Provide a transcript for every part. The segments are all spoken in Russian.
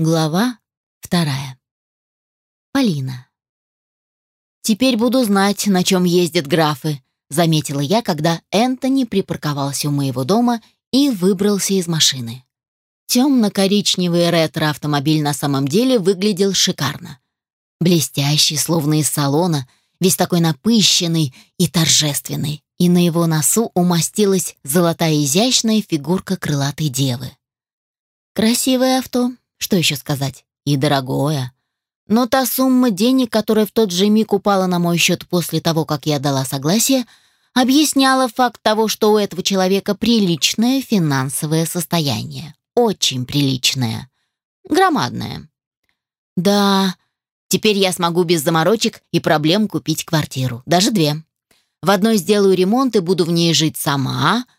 Глава вторая. Полина. «Теперь буду знать, на чем ездят графы», — заметила я, когда Энтони припарковался у моего дома и выбрался из машины. Темно-коричневый ретро-автомобиль на самом деле выглядел шикарно. Блестящий, словно из салона, весь такой напыщенный и торжественный, и на его носу умастилась золотая изящная фигурка крылатой девы. Красивое авто, что еще сказать? И дорогое. Но та сумма денег, которая в тот же миг упала на мой счет после того, как я дала согласие, объясняла факт того, что у этого человека приличное финансовое состояние. Очень приличное. Громадное. Да, теперь я смогу без заморочек и проблем купить квартиру. Даже две. В одной сделаю ремонт и буду в ней жить сама —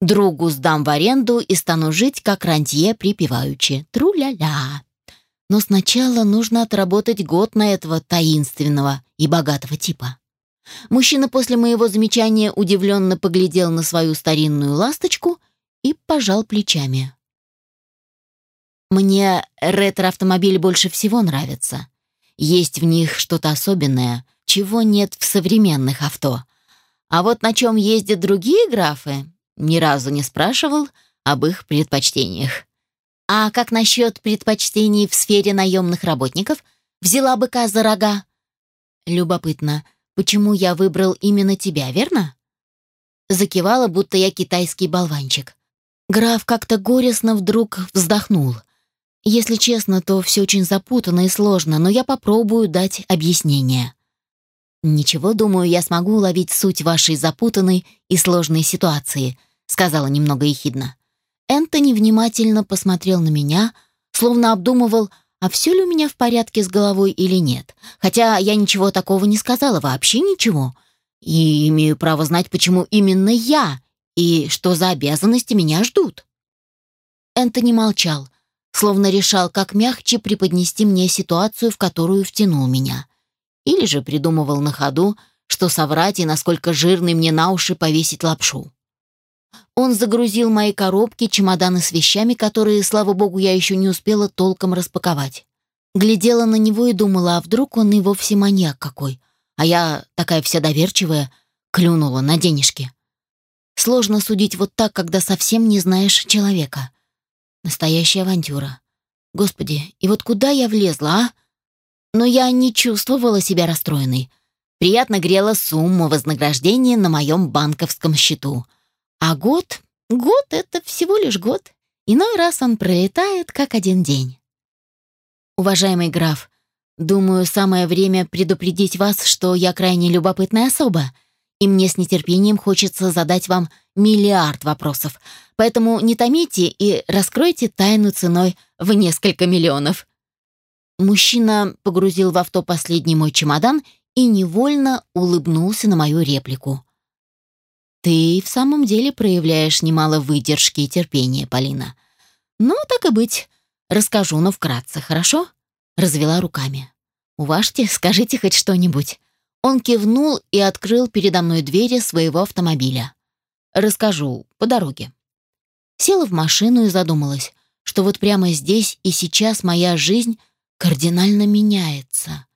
Другу сдам в аренду и стану жить, как рантье припеваючи. Тру-ля-ля. Но сначала нужно отработать год на этого таинственного и богатого типа. Мужчина после моего замечания удивленно поглядел на свою старинную ласточку и пожал плечами. Мне ретро-автомобили больше всего нравятся. Есть в них что-то особенное, чего нет в современных авто. А вот на чем ездят другие графы, ни разу не спрашивал об их предпочтениях. А как насчет предпочтений в сфере наемных работников? Взяла быка за рога? Любопытно, почему я выбрал именно тебя, верно? Закивала, будто я китайский болванчик. Граф как-то горестно вдруг вздохнул. Если честно, то все очень запутанно и сложно, но я попробую дать объяснение. Ничего, думаю, я смогу уловить суть вашей запутанной и сложной ситуации, сказала немного ехидно. Энтони внимательно посмотрел на меня, словно обдумывал, а все ли у меня в порядке с головой или нет. Хотя я ничего такого не сказала, вообще ничего. И имею право знать, почему именно я и что за обязанности меня ждут. Энтони молчал, словно решал, как мягче преподнести мне ситуацию, в которую втянул меня. Или же придумывал на ходу, что соврать и насколько жирный мне на уши повесить лапшу. Он загрузил мои коробки, чемоданы с вещами, которые, слава богу, я еще не успела толком распаковать. Глядела на него и думала, а вдруг он и вовсе маньяк какой. А я, такая вся доверчивая, клюнула на денежки. Сложно судить вот так, когда совсем не знаешь человека. Настоящая авантюра. Господи, и вот куда я влезла, а? Но я не чувствовала себя расстроенной. Приятно грела сумма вознаграждения на моем банковском счету — а год? Год — это всего лишь год. Иной раз он пролетает, как один день. Уважаемый граф, думаю, самое время предупредить вас, что я крайне любопытная особа, и мне с нетерпением хочется задать вам миллиард вопросов. Поэтому не томите и раскройте тайну ценой в несколько миллионов. Мужчина погрузил в авто последний мой чемодан и невольно улыбнулся на мою реплику. Ты в самом деле проявляешь немало выдержки и терпения, Полина. Ну, так и быть. Расскажу, но вкратце, хорошо? Развела руками. Уважьте, скажите хоть что-нибудь. Он кивнул и открыл передо мной двери своего автомобиля. Расскажу по дороге. Села в машину и задумалась, что вот прямо здесь и сейчас моя жизнь кардинально меняется.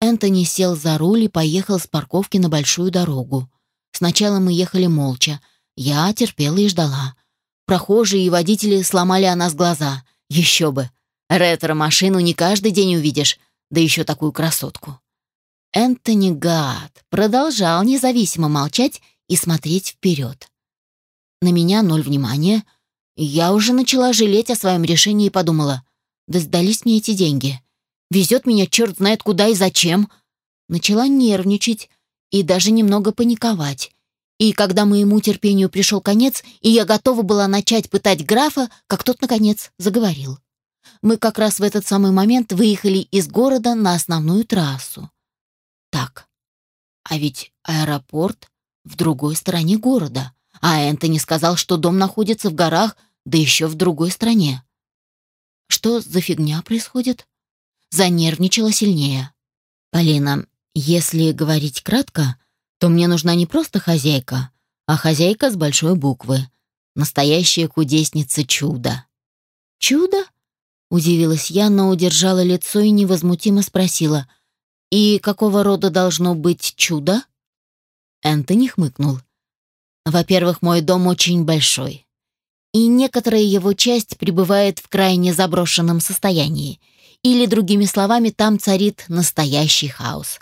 Энтони сел за руль и поехал с парковки на большую дорогу. Сначала мы ехали молча. Я терпела и ждала. Прохожие и водители сломали о нас глаза. Еще бы. Ретро-машину не каждый день увидишь, да еще такую красотку. Энтони Гад продолжал независимо молчать и смотреть вперед. На меня ноль внимания. Я уже начала жалеть о своем решении и подумала, да сдались мне эти деньги. Везет меня черт знает куда и зачем. Начала нервничать, и даже немного паниковать. И когда моему терпению пришел конец, и я готова была начать пытать графа, как тот, наконец, заговорил. Мы как раз в этот самый момент выехали из города на основную трассу. Так, а ведь аэропорт в другой стороне города, а Энтони сказал, что дом находится в горах, да еще в другой стране. Что за фигня происходит? Занервничала сильнее. «Полина, если говорить кратко, то мне нужна не просто хозяйка, а хозяйка с большой буквы. Настоящая кудесница чудо. Чудо? Удивилась я, но удержала лицо и невозмутимо спросила. «И какого рода должно быть чудо?» Энтони хмыкнул. «Во-первых, мой дом очень большой, и некоторая его часть пребывает в крайне заброшенном состоянии. Или, другими словами, там царит настоящий хаос.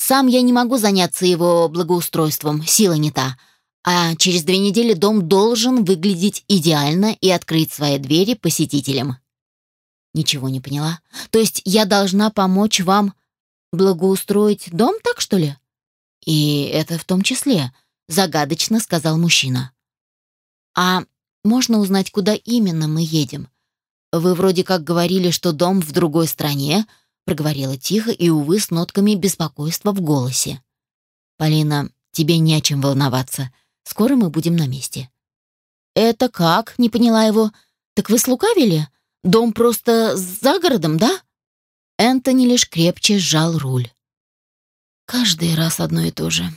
Сам я не могу заняться его благоустройством, сила не та, а через две недели дом должен выглядеть идеально и открыть свои двери посетителям. Ничего не поняла. То есть я должна помочь вам благоустроить дом, так что ли? И это в том числе, загадочно сказал мужчина. А можно узнать, куда именно мы едем? Вы вроде как говорили, что дом в другой стране, проговорила тихо и, увы, с нотками беспокойства в голосе. Полина, тебе не о чем волноваться. Скоро мы будем на месте. Это как? Не поняла его. Так вы слукавили? Дом просто за городом, да? Энтони лишь крепче сжал руль. Каждый раз одно и то же.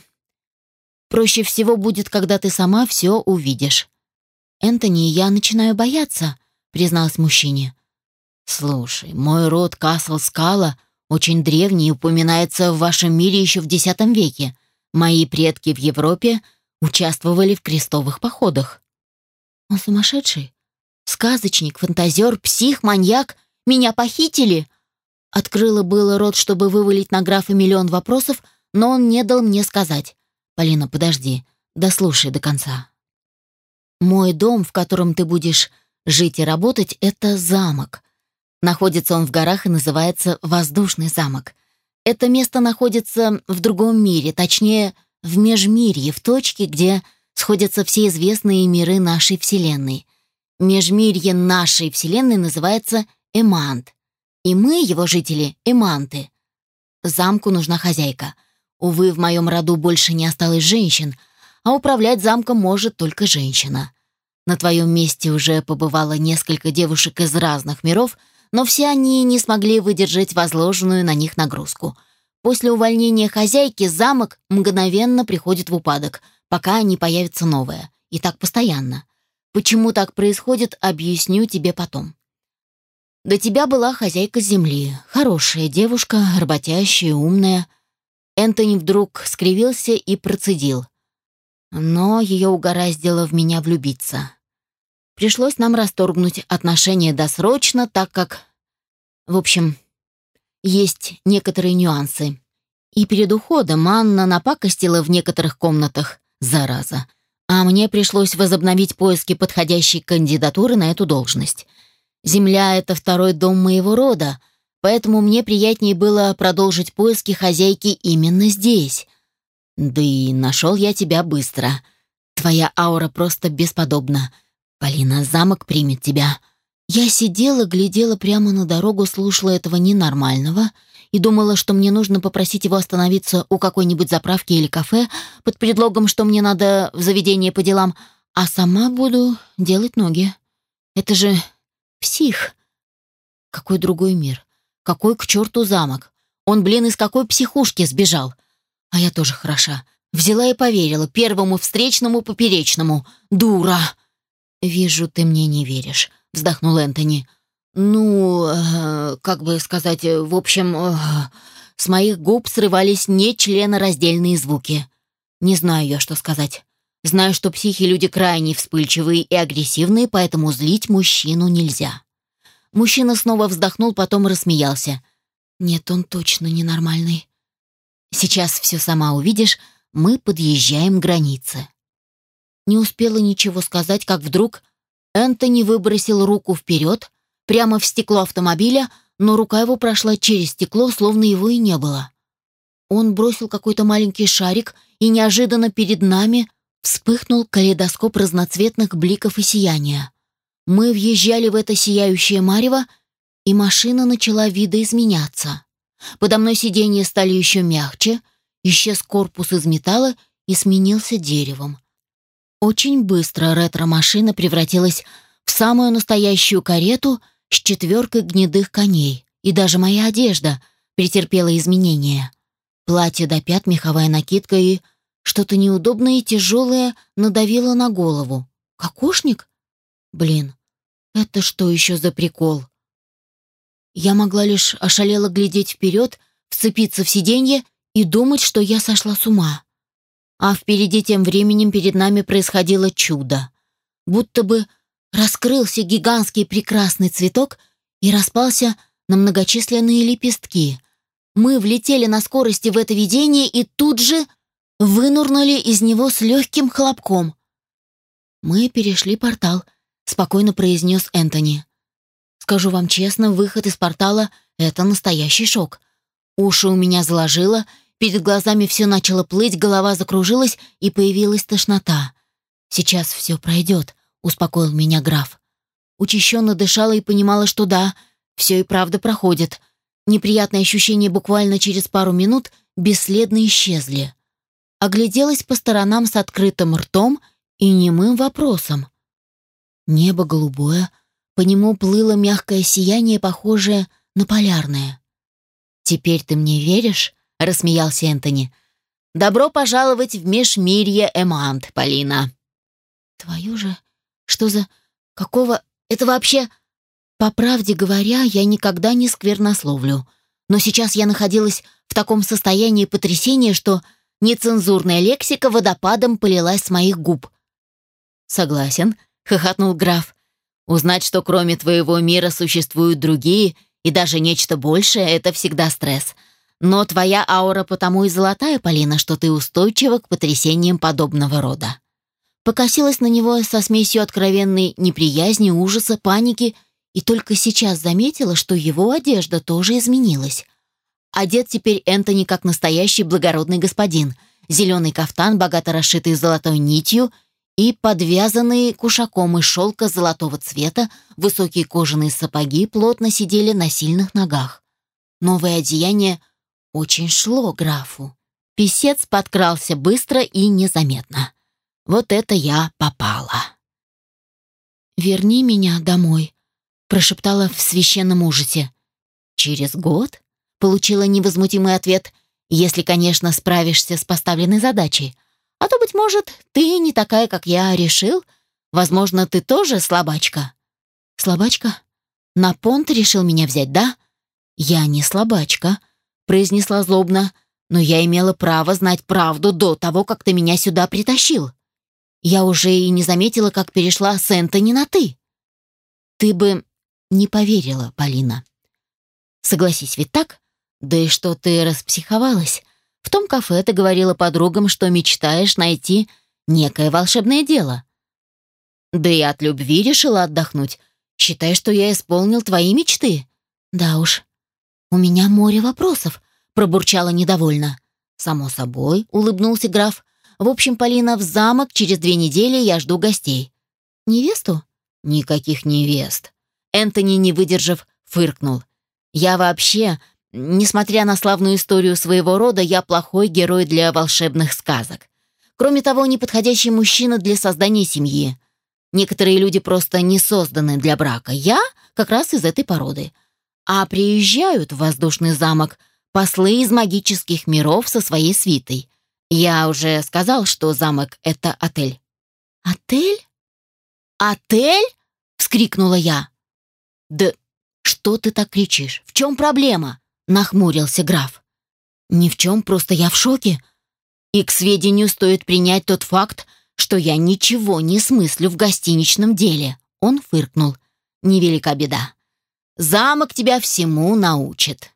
Проще всего будет, когда ты сама все увидишь. Энтони, я начинаю бояться, призналась мужчине. Слушай, мой род Касл Скала очень древний и упоминается в вашем мире еще в X веке. Мои предки в Европе участвовали в крестовых походах. Он сумасшедший? Сказочник, фантазер, псих, маньяк? Меня похитили?» Открыла было рот, чтобы вывалить на графа миллион вопросов, но он не дал мне сказать. «Полина, подожди, дослушай до конца. Мой дом, в котором ты будешь жить и работать, это замок. Находится он в горах и называется Воздушный замок. Это место находится в другом мире, точнее, в Межмирье, в точке, где сходятся все известные миры нашей Вселенной. Межмирье нашей Вселенной называется Эмант. И мы, его жители, Эманты. Замку нужна хозяйка. Увы, в моем роду больше не осталось женщин, а управлять замком может только женщина. На твоем месте уже побывало несколько девушек из разных миров, но все они не смогли выдержать возложенную на них нагрузку. После увольнения хозяйки замок мгновенно приходит в упадок, пока не появится новое. И так постоянно. Почему так происходит, объясню тебе потом. До тебя была хозяйка земли, хорошая девушка, работящая, умная. Энтони вдруг скривился и процедил. Но ее угораздило в меня влюбиться. Пришлось нам расторгнуть отношения досрочно, так как... В общем, есть некоторые нюансы. И перед уходом Анна напакостила в некоторых комнатах, зараза а мне пришлось возобновить поиски подходящей кандидатуры на эту должность. Земля — это второй дом моего рода, поэтому мне приятнее было продолжить поиски хозяйки именно здесь. Да и нашел я тебя быстро. Твоя аура просто бесподобна. Полина, замок примет тебя. Я сидела, глядела прямо на дорогу, слушала этого ненормального — и думала, что мне нужно попросить его остановиться у какой-нибудь заправки или кафе под предлогом, что мне надо в заведение по делам, а сама буду делать ноги. Это же псих. Какой другой мир? Какой к черту замок? Он, блин, из какой психушки сбежал? А я тоже хороша. Взяла и поверила первому встречному поперечному. Дура! «Вижу, ты мне не веришь», — вздохнул Энтони. Ну, э, как бы сказать, э, в общем, э, с моих губ срывались нечленораздельные звуки. Не знаю я, что сказать. Знаю, что психи люди крайне вспыльчивые и агрессивные, поэтому злить мужчину нельзя. Мужчина снова вздохнул, потом рассмеялся. Нет, он точно ненормальный. Сейчас все сама увидишь, мы подъезжаем к границе. Не успела ничего сказать, как вдруг Энтони выбросил руку вперед, прямо в стекло автомобиля, но рука его прошла через стекло, словно его и не было. Он бросил какой-то маленький шарик, и неожиданно перед нами вспыхнул калейдоскоп разноцветных бликов и сияния. Мы въезжали в это сияющее марево, и машина начала видоизменяться. Подо мной сиденья стали еще мягче, исчез корпус из металла и сменился деревом. Очень быстро ретро-машина превратилась в самую настоящую карету — с четверкой гнедых коней, и даже моя одежда претерпела изменения. Платье до пят, меховая накидка и что-то неудобное и тяжелое надавило на голову. Кокошник? Блин, это что еще за прикол? Я могла лишь ошалело глядеть вперед, вцепиться в сиденье и думать, что я сошла с ума. А впереди тем временем перед нами происходило чудо. Будто бы раскрылся гигантский прекрасный цветок и распался на многочисленные лепестки. Мы влетели на скорости в это видение и тут же вынурнули из него с легким хлопком. «Мы перешли портал», — спокойно произнес Энтони. «Скажу вам честно, выход из портала — это настоящий шок. Уши у меня заложило, перед глазами все начало плыть, голова закружилась и появилась тошнота. Сейчас все пройдет», — успокоил меня граф. Учащенно дышала и понимала, что да, все и правда проходит. Неприятные ощущения буквально через пару минут бесследно исчезли. Огляделась по сторонам с открытым ртом — и немым вопросом. Небо голубое, по нему плыло мягкое сияние, похожее на полярное. «Теперь ты мне веришь?» — рассмеялся Энтони. «Добро пожаловать в межмирье Эмант, Полина!» «Твою же... Что за... Какого... Это вообще...» По правде говоря, я никогда не сквернословлю. Но сейчас я находилась в таком состоянии потрясения, что нецензурная лексика водопадом полилась с моих губ. «Согласен», — хохотнул граф. «Узнать, что кроме твоего мира существуют другие и даже нечто большее — это всегда стресс. Но твоя аура потому и золотая, Полина, что ты устойчива к потрясениям подобного рода». Покосилась на него со смесью откровенной неприязни, ужаса, паники и только сейчас заметила, что его одежда тоже изменилась. Одет теперь Энтони как настоящий благородный господин. Зеленый кафтан, богато расшитый золотой нитью — и подвязанные кушаком из шелка золотого цвета высокие кожаные сапоги плотно сидели на сильных ногах. Новое одеяние очень шло графу. Песец подкрался быстро и незаметно. Вот это я попала. «Верни меня домой», — прошептала в священном ужасе. «Через год?» — получила невозмутимый ответ, «если, конечно, справишься с поставленной задачей. А то, быть может, ты не такая, как я решил. Возможно, ты тоже слабачка». «Слабачка? На понт решил меня взять, да?» «Я не слабачка», — произнесла злобно, «но я имела право знать правду до того, как ты меня сюда притащил. Я уже и не заметила, как перешла с Энтони на «ты». Ты бы не поверила, Полина. Согласись, ведь так? Да и что ты распсиховалась? В том кафе ты говорила подругам, что мечтаешь найти некое волшебное дело. Да и от любви решила отдохнуть. Считай, что я исполнил твои мечты. Да уж. У меня море вопросов, пробурчала недовольно. Само собой, улыбнулся граф. В общем, Полина, в замок через две недели я жду гостей. Невесту? Никаких невест. Энтони, не выдержав, фыркнул. Я вообще Несмотря на славную историю своего рода, я плохой герой для волшебных сказок. Кроме того, неподходящий мужчина для создания семьи. Некоторые люди просто не созданы для брака. Я как раз из этой породы. А приезжают в воздушный замок послы из магических миров со своей свитой. Я уже сказал, что замок — это отель. «Отель? Отель?» — вскрикнула я. «Да что ты так кричишь? В чем проблема?» нахмурился граф. «Ни в чем, просто я в шоке. И к сведению стоит принять тот факт, что я ничего не смыслю в гостиничном деле». Он фыркнул. «Невелика беда. Замок тебя всему научит».